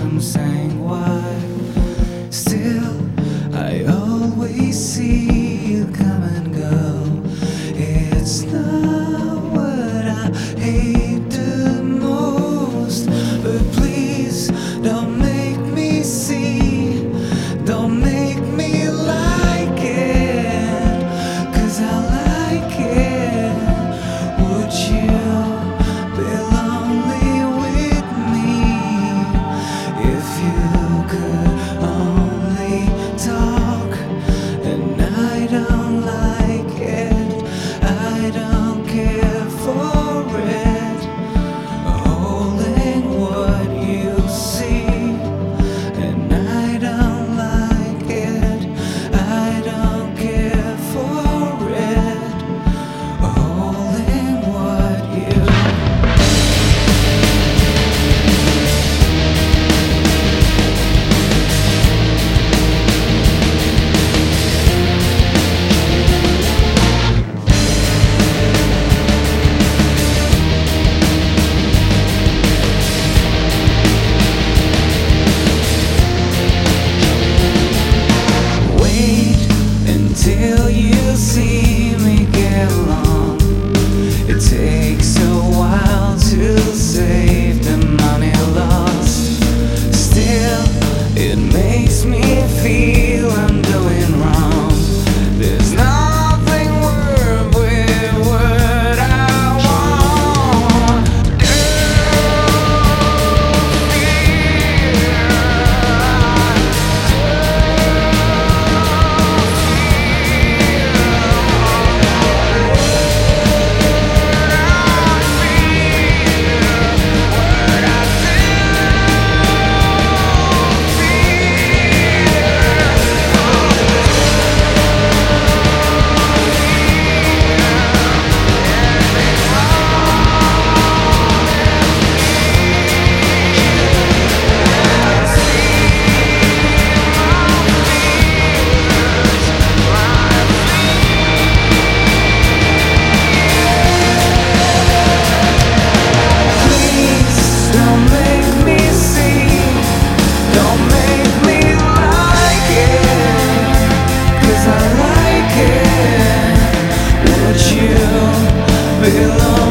From saying why. Still, I always see you come and go. It's love. I don't care for it. Feel belong